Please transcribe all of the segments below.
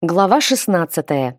Глава 16.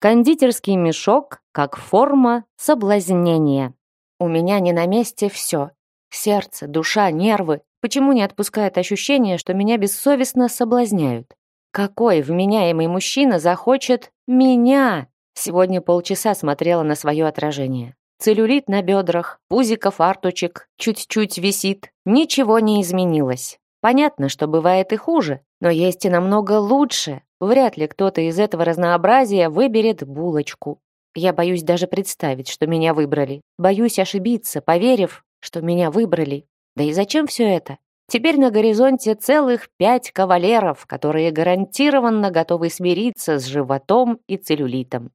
Кондитерский мешок как форма соблазнения. У меня не на месте все. Сердце, душа, нервы. Почему не отпускает ощущение, что меня бессовестно соблазняют? Какой вменяемый мужчина захочет меня? Сегодня полчаса смотрела на свое отражение. Целлюлит на бедрах, пузико фартучек, чуть-чуть висит. Ничего не изменилось. Понятно, что бывает и хуже, но есть и намного лучше. Вряд ли кто-то из этого разнообразия выберет булочку. Я боюсь даже представить, что меня выбрали. Боюсь ошибиться, поверив, что меня выбрали. Да и зачем все это? Теперь на горизонте целых пять кавалеров, которые гарантированно готовы смириться с животом и целлюлитом.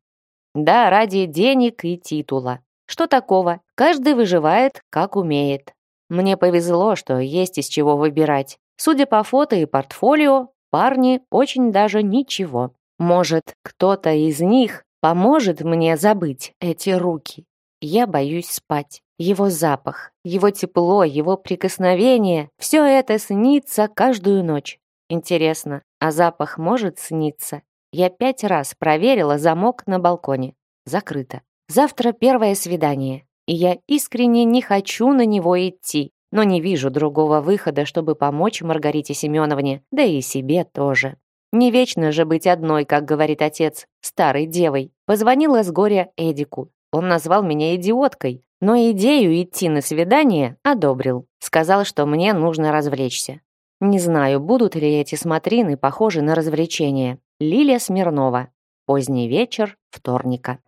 Да, ради денег и титула. Что такого? Каждый выживает, как умеет. Мне повезло, что есть из чего выбирать. Судя по фото и портфолио, парни очень даже ничего. Может, кто-то из них поможет мне забыть эти руки. Я боюсь спать. Его запах, его тепло, его прикосновение — все это снится каждую ночь. Интересно, а запах может сниться? Я пять раз проверила замок на балконе. Закрыто. Завтра первое свидание, и я искренне не хочу на него идти но не вижу другого выхода, чтобы помочь Маргарите Семеновне, да и себе тоже. Не вечно же быть одной, как говорит отец, старой девой. Позвонила с горя Эдику. Он назвал меня идиоткой, но идею идти на свидание одобрил. Сказал, что мне нужно развлечься. Не знаю, будут ли эти смотрины похожи на развлечения. Лилия Смирнова. Поздний вечер вторника.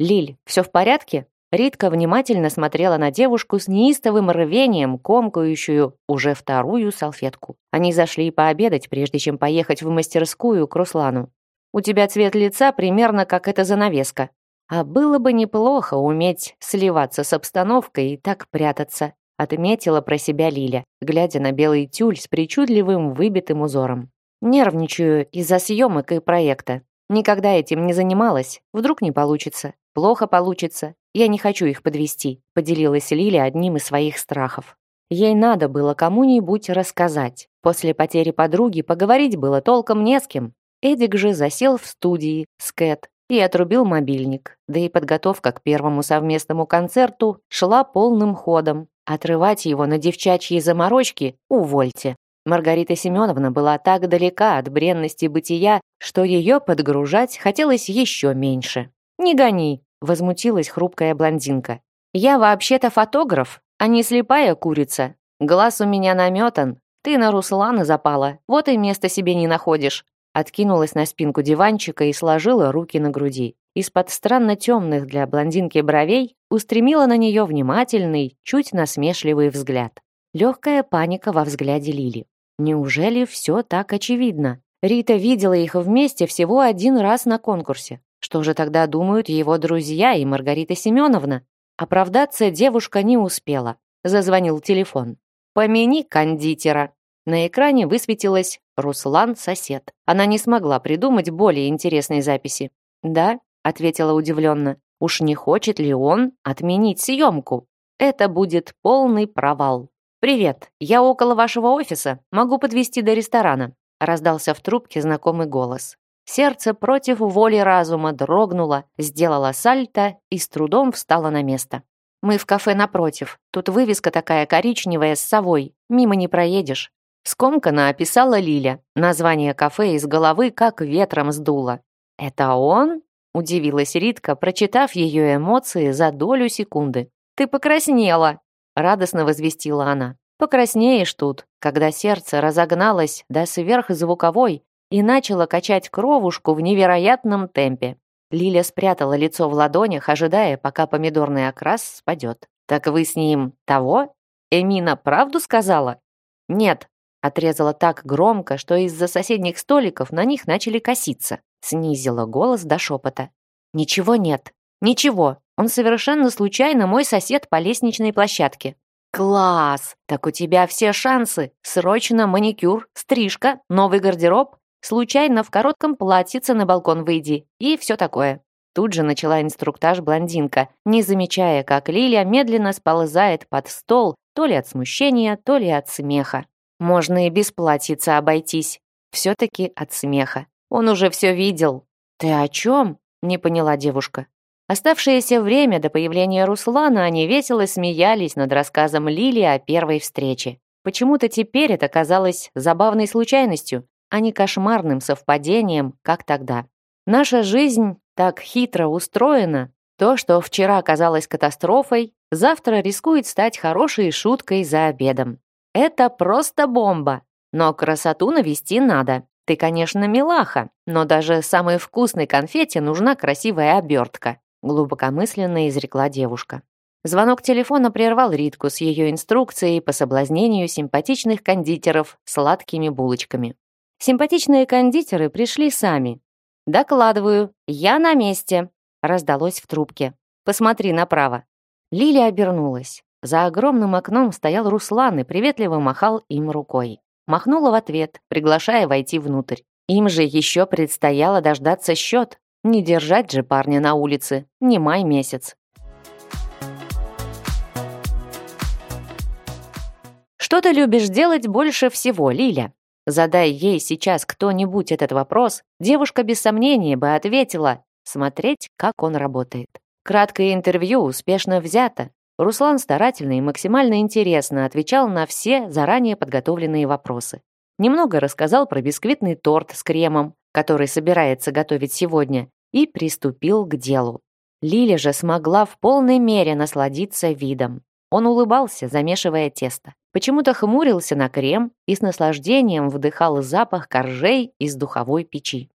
«Лиль, все в порядке?» Ритка внимательно смотрела на девушку с неистовым рвением, комкающую уже вторую салфетку. Они зашли пообедать, прежде чем поехать в мастерскую к Руслану. «У тебя цвет лица примерно как эта занавеска. А было бы неплохо уметь сливаться с обстановкой и так прятаться», отметила про себя Лиля, глядя на белый тюль с причудливым выбитым узором. «Нервничаю из-за съемок и проекта. Никогда этим не занималась. Вдруг не получится. Плохо получится. Я не хочу их подвести, поделилась Лиля одним из своих страхов. Ей надо было кому-нибудь рассказать. После потери подруги поговорить было толком не с кем. Эдик же засел в студии с Кэт и отрубил мобильник. Да и подготовка к первому совместному концерту шла полным ходом. Отрывать его на девчачьи заморочки – увольте. Маргарита Семеновна была так далека от бренности бытия, что ее подгружать хотелось еще меньше. «Не гони», — возмутилась хрупкая блондинка. «Я вообще-то фотограф, а не слепая курица. Глаз у меня наметан. Ты на Руслана запала, вот и места себе не находишь». Откинулась на спинку диванчика и сложила руки на груди. Из-под странно темных для блондинки бровей устремила на нее внимательный, чуть насмешливый взгляд. Легкая паника во взгляде Лили. Неужели все так очевидно? Рита видела их вместе всего один раз на конкурсе. Что же тогда думают его друзья и Маргарита Семеновна? Оправдаться девушка не успела. Зазвонил телефон. «Помяни кондитера». На экране высветилось «Руслан сосед». Она не смогла придумать более интересной записи. «Да», — ответила удивленно. «Уж не хочет ли он отменить съемку? Это будет полный провал». «Привет, я около вашего офиса. Могу подвезти до ресторана», раздался в трубке знакомый голос. Сердце против воли разума дрогнуло, сделало сальто и с трудом встало на место. «Мы в кафе напротив. Тут вывеска такая коричневая с совой. Мимо не проедешь». Скомканно описала Лиля. Название кафе из головы как ветром сдуло. «Это он?» — удивилась Ритка, прочитав ее эмоции за долю секунды. «Ты покраснела!» — радостно возвестила она. «Покраснеешь тут, когда сердце разогналось до сверхзвуковой, и начала качать кровушку в невероятном темпе. Лиля спрятала лицо в ладонях, ожидая, пока помидорный окрас спадет. «Так вы с ним того? Эмина правду сказала?» «Нет», — отрезала так громко, что из-за соседних столиков на них начали коситься. Снизила голос до шепота. «Ничего нет. Ничего. Он совершенно случайно мой сосед по лестничной площадке». «Класс! Так у тебя все шансы. Срочно маникюр, стрижка, новый гардероб. Случайно в коротком платьице на балкон выйди и все такое. Тут же начала инструктаж блондинка, не замечая, как Лилия медленно сползает под стол, то ли от смущения, то ли от смеха. Можно и без платьица обойтись. Все-таки от смеха. Он уже все видел. «Ты о чем?» — не поняла девушка. Оставшееся время до появления Руслана они весело смеялись над рассказом Лили о первой встрече. Почему-то теперь это казалось забавной случайностью, а не кошмарным совпадением, как тогда. Наша жизнь так хитро устроена, то, что вчера казалось катастрофой, завтра рискует стать хорошей шуткой за обедом. Это просто бомба, но красоту навести надо. Ты, конечно, милаха, но даже самой вкусной конфете нужна красивая обертка глубокомысленно изрекла девушка. Звонок телефона прервал Ритку с ее инструкцией по соблазнению симпатичных кондитеров сладкими булочками. Симпатичные кондитеры пришли сами. «Докладываю, я на месте», — раздалось в трубке. «Посмотри направо». Лилия обернулась. За огромным окном стоял Руслан и приветливо махал им рукой. Махнула в ответ, приглашая войти внутрь. Им же еще предстояло дождаться счет, не держать же парня на улице, не май месяц. Что ты любишь делать больше всего, Лиля? Задай ей сейчас кто-нибудь этот вопрос, девушка без сомнения бы ответила смотреть, как он работает. Краткое интервью успешно взято. Руслан старательно и максимально интересно отвечал на все заранее подготовленные вопросы. Немного рассказал про бисквитный торт с кремом, который собирается готовить сегодня, и приступил к делу. Лиля же смогла в полной мере насладиться видом. Он улыбался, замешивая тесто. Почему-то хмурился на крем и с наслаждением вдыхал запах коржей из духовой печи.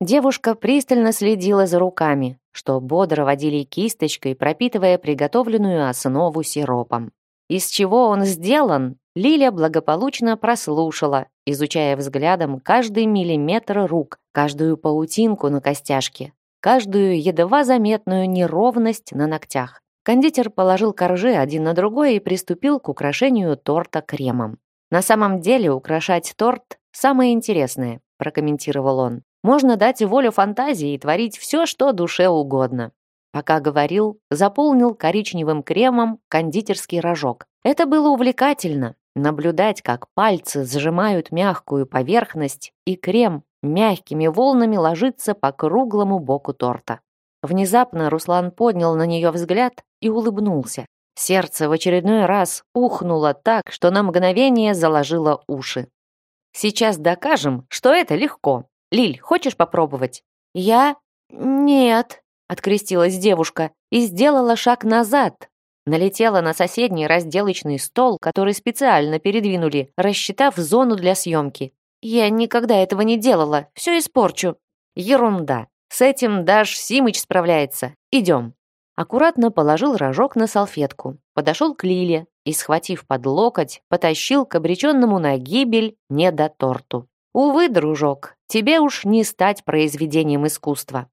Девушка пристально следила за руками, что бодро водили кисточкой, пропитывая приготовленную основу сиропом. Из чего он сделан, Лиля благополучно прослушала, изучая взглядом каждый миллиметр рук, каждую паутинку на костяшке, каждую едва заметную неровность на ногтях. Кондитер положил коржи один на другой и приступил к украшению торта кремом. «На самом деле украшать торт – самое интересное», – прокомментировал он. «Можно дать волю фантазии и творить все, что душе угодно». Пока говорил, заполнил коричневым кремом кондитерский рожок. Это было увлекательно, наблюдать, как пальцы сжимают мягкую поверхность, и крем мягкими волнами ложится по круглому боку торта. Внезапно Руслан поднял на нее взгляд и улыбнулся. Сердце в очередной раз ухнуло так, что на мгновение заложило уши. «Сейчас докажем, что это легко. Лиль, хочешь попробовать?» «Я? Нет», — открестилась девушка и сделала шаг назад. Налетела на соседний разделочный стол, который специально передвинули, рассчитав зону для съемки. «Я никогда этого не делала, все испорчу». «Ерунда. С этим Даш Симыч справляется. Идем». Аккуратно положил рожок на салфетку, подошел к Лиле и, схватив под локоть, потащил к обреченному на гибель недоторту. «Увы, дружок, тебе уж не стать произведением искусства».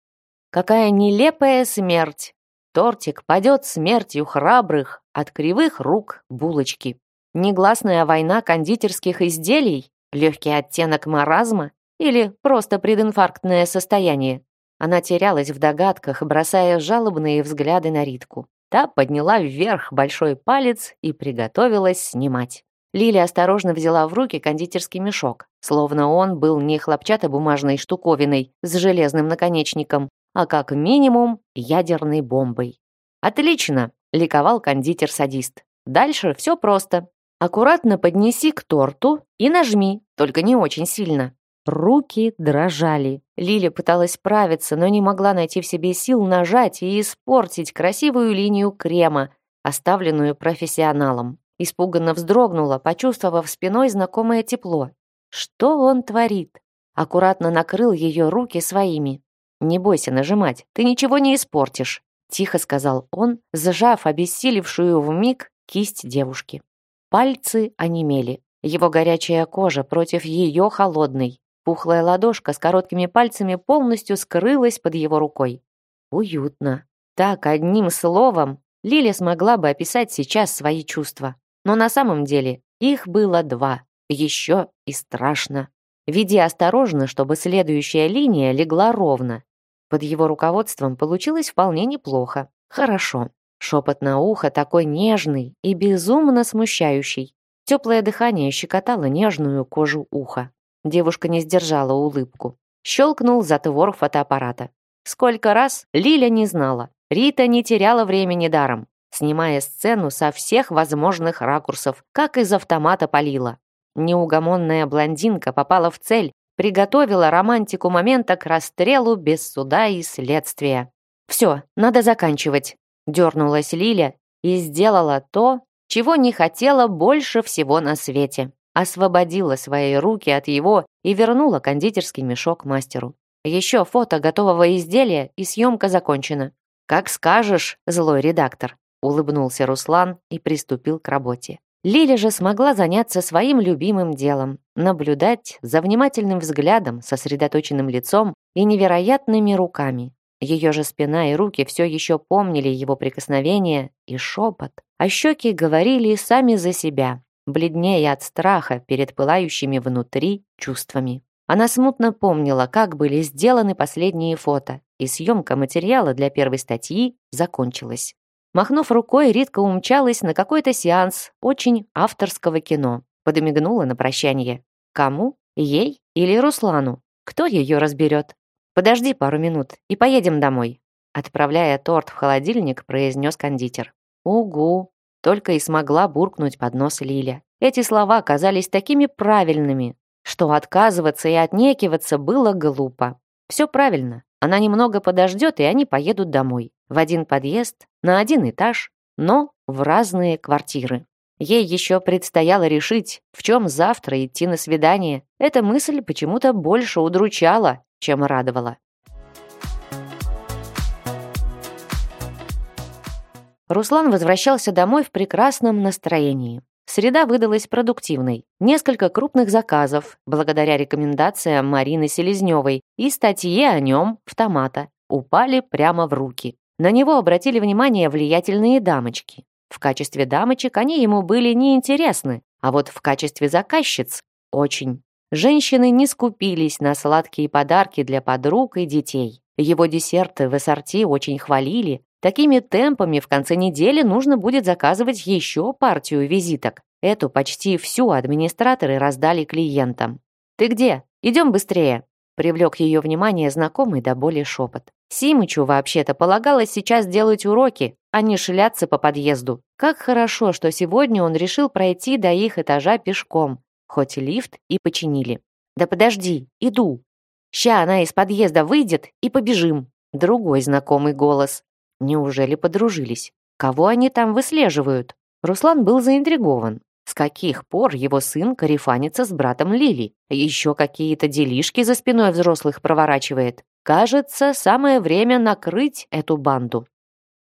Какая нелепая смерть! Тортик падет смертью храбрых от кривых рук булочки. Негласная война кондитерских изделий Легкий оттенок маразма или просто прединфарктное состояние? Она терялась в догадках, бросая жалобные взгляды на Ритку. Та подняла вверх большой палец и приготовилась снимать. Лиля осторожно взяла в руки кондитерский мешок, словно он был не хлопчатобумажной штуковиной с железным наконечником, а как минимум ядерной бомбой. «Отлично!» — ликовал кондитер-садист. «Дальше все просто. Аккуратно поднеси к торту и нажми, только не очень сильно. Руки дрожали. Лиля пыталась справиться, но не могла найти в себе сил нажать и испортить красивую линию крема, оставленную профессионалом. Испуганно вздрогнула, почувствовав спиной знакомое тепло. Что он творит? Аккуратно накрыл ее руки своими. «Не бойся нажимать, ты ничего не испортишь», — тихо сказал он, сжав обессилевшую миг кисть девушки. Пальцы онемели. Его горячая кожа против ее холодной. Пухлая ладошка с короткими пальцами полностью скрылась под его рукой. Уютно. Так, одним словом, Лиля смогла бы описать сейчас свои чувства. Но на самом деле их было два. Еще и страшно. Веди осторожно, чтобы следующая линия легла ровно. Под его руководством получилось вполне неплохо. Хорошо. Шепот на ухо такой нежный и безумно смущающий. Теплое дыхание щекотало нежную кожу уха. Девушка не сдержала улыбку. Щелкнул затвор фотоаппарата. Сколько раз Лиля не знала. Рита не теряла времени даром, снимая сцену со всех возможных ракурсов, как из автомата полила. Неугомонная блондинка попала в цель, приготовила романтику момента к расстрелу без суда и следствия. «Все, надо заканчивать», — дернулась Лиля и сделала то, чего не хотела больше всего на свете. Освободила свои руки от его и вернула кондитерский мешок мастеру. Еще фото готового изделия и съемка закончена. «Как скажешь, злой редактор», — улыбнулся Руслан и приступил к работе. Лиля же смогла заняться своим любимым делом — наблюдать за внимательным взглядом, сосредоточенным лицом и невероятными руками. Ее же спина и руки все еще помнили его прикосновения и шепот, а щеки говорили сами за себя, бледнее от страха перед пылающими внутри чувствами. Она смутно помнила, как были сделаны последние фото, и съемка материала для первой статьи закончилась. Махнув рукой, Ритка умчалась на какой-то сеанс очень авторского кино. Подмигнула на прощание. Кому? Ей или Руслану? Кто ее разберет? Подожди пару минут и поедем домой. Отправляя торт в холодильник, произнес кондитер. Угу. Только и смогла буркнуть под нос Лиля. Эти слова казались такими правильными, что отказываться и отнекиваться было глупо. Все правильно. Она немного подождет, и они поедут домой. В один подъезд, на один этаж, но в разные квартиры. Ей еще предстояло решить, в чем завтра идти на свидание. Эта мысль почему-то больше удручала, чем радовала. Руслан возвращался домой в прекрасном настроении. Среда выдалась продуктивной. Несколько крупных заказов, благодаря рекомендациям Марины Селезневой и статье о нем в томата, упали прямо в руки. На него обратили внимание влиятельные дамочки. В качестве дамочек они ему были неинтересны, а вот в качестве заказчиц – очень. Женщины не скупились на сладкие подарки для подруг и детей. Его десерты в ассорти очень хвалили, Такими темпами в конце недели нужно будет заказывать еще партию визиток. Эту почти всю администраторы раздали клиентам. «Ты где? Идем быстрее!» Привлек ее внимание знакомый до боли шепот. Симычу вообще-то полагалось сейчас делать уроки, а не шляться по подъезду. Как хорошо, что сегодня он решил пройти до их этажа пешком, хоть лифт и починили. «Да подожди, иду!» «Ща она из подъезда выйдет и побежим!» Другой знакомый голос. Неужели подружились? Кого они там выслеживают? Руслан был заинтригован. С каких пор его сын корефанится с братом Лили? Еще какие-то делишки за спиной взрослых проворачивает. Кажется, самое время накрыть эту банду.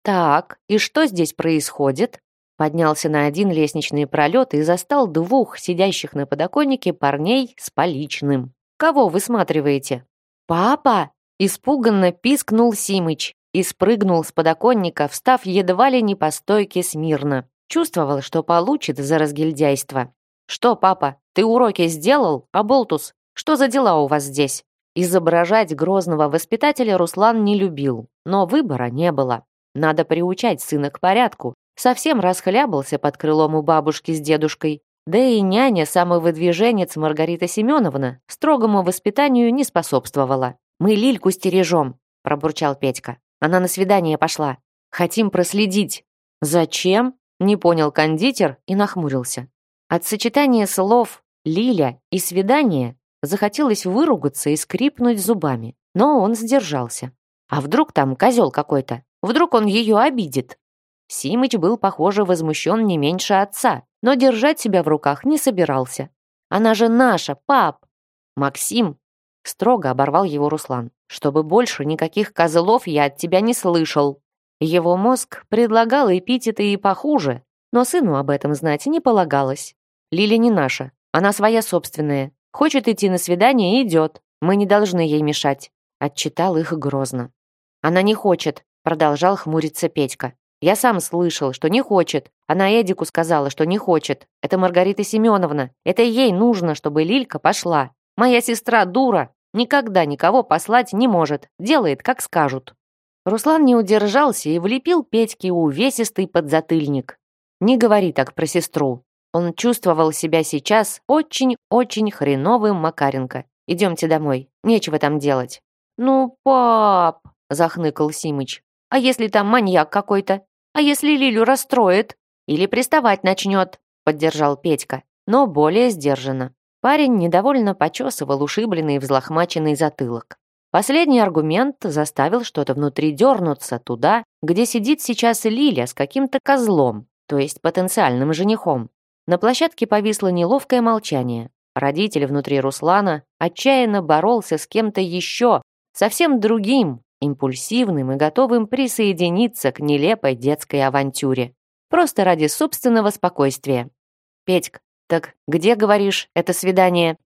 Так, и что здесь происходит? Поднялся на один лестничный пролет и застал двух сидящих на подоконнике парней с поличным. Кого высматриваете? Папа! Испуганно пискнул Симыч и спрыгнул с подоконника, встав едва ли не по стойке смирно. Чувствовал, что получит за разгильдяйство. «Что, папа, ты уроки сделал? А болтус? Что за дела у вас здесь?» Изображать грозного воспитателя Руслан не любил, но выбора не было. Надо приучать сына к порядку. Совсем расхлябался под крылом у бабушки с дедушкой. Да и няня, самовыдвиженец Маргарита Семеновна, строгому воспитанию не способствовала. «Мы Лильку стережем», – пробурчал Петька. Она на свидание пошла. Хотим проследить. Зачем? Не понял кондитер и нахмурился. От сочетания слов «Лиля» и «свидание» захотелось выругаться и скрипнуть зубами. Но он сдержался. А вдруг там козел какой-то? Вдруг он ее обидит? Симыч был, похоже, возмущен не меньше отца, но держать себя в руках не собирался. «Она же наша, пап!» «Максим!» Строго оборвал его Руслан. «Чтобы больше никаких козлов я от тебя не слышал». Его мозг предлагал эпитеты и похуже, но сыну об этом знать не полагалось. Лиля не наша, она своя собственная. Хочет идти на свидание – идет. Мы не должны ей мешать. Отчитал их грозно. Она не хочет, продолжал хмуриться Петька. Я сам слышал, что не хочет. Она Эдику сказала, что не хочет. Это Маргарита Семеновна. Это ей нужно, чтобы Лилька пошла. Моя сестра дура, никогда никого послать не может, делает, как скажут». Руслан не удержался и влепил Петьке увесистый подзатыльник. «Не говори так про сестру». Он чувствовал себя сейчас очень-очень хреновым Макаренко. «Идемте домой, нечего там делать». «Ну, пап», — захныкал Симыч, «а если там маньяк какой-то? А если Лилю расстроит? Или приставать начнет?» — поддержал Петька, но более сдержанно. Парень недовольно почесывал ушибленный и взлохмаченный затылок. Последний аргумент заставил что-то внутри дернуться туда, где сидит сейчас Лиля с каким-то козлом, то есть потенциальным женихом. На площадке повисло неловкое молчание. Родитель внутри Руслана отчаянно боролся с кем-то еще, совсем другим, импульсивным и готовым присоединиться к нелепой детской авантюре. Просто ради собственного спокойствия. «Петьк, так где, говоришь, это свидание?»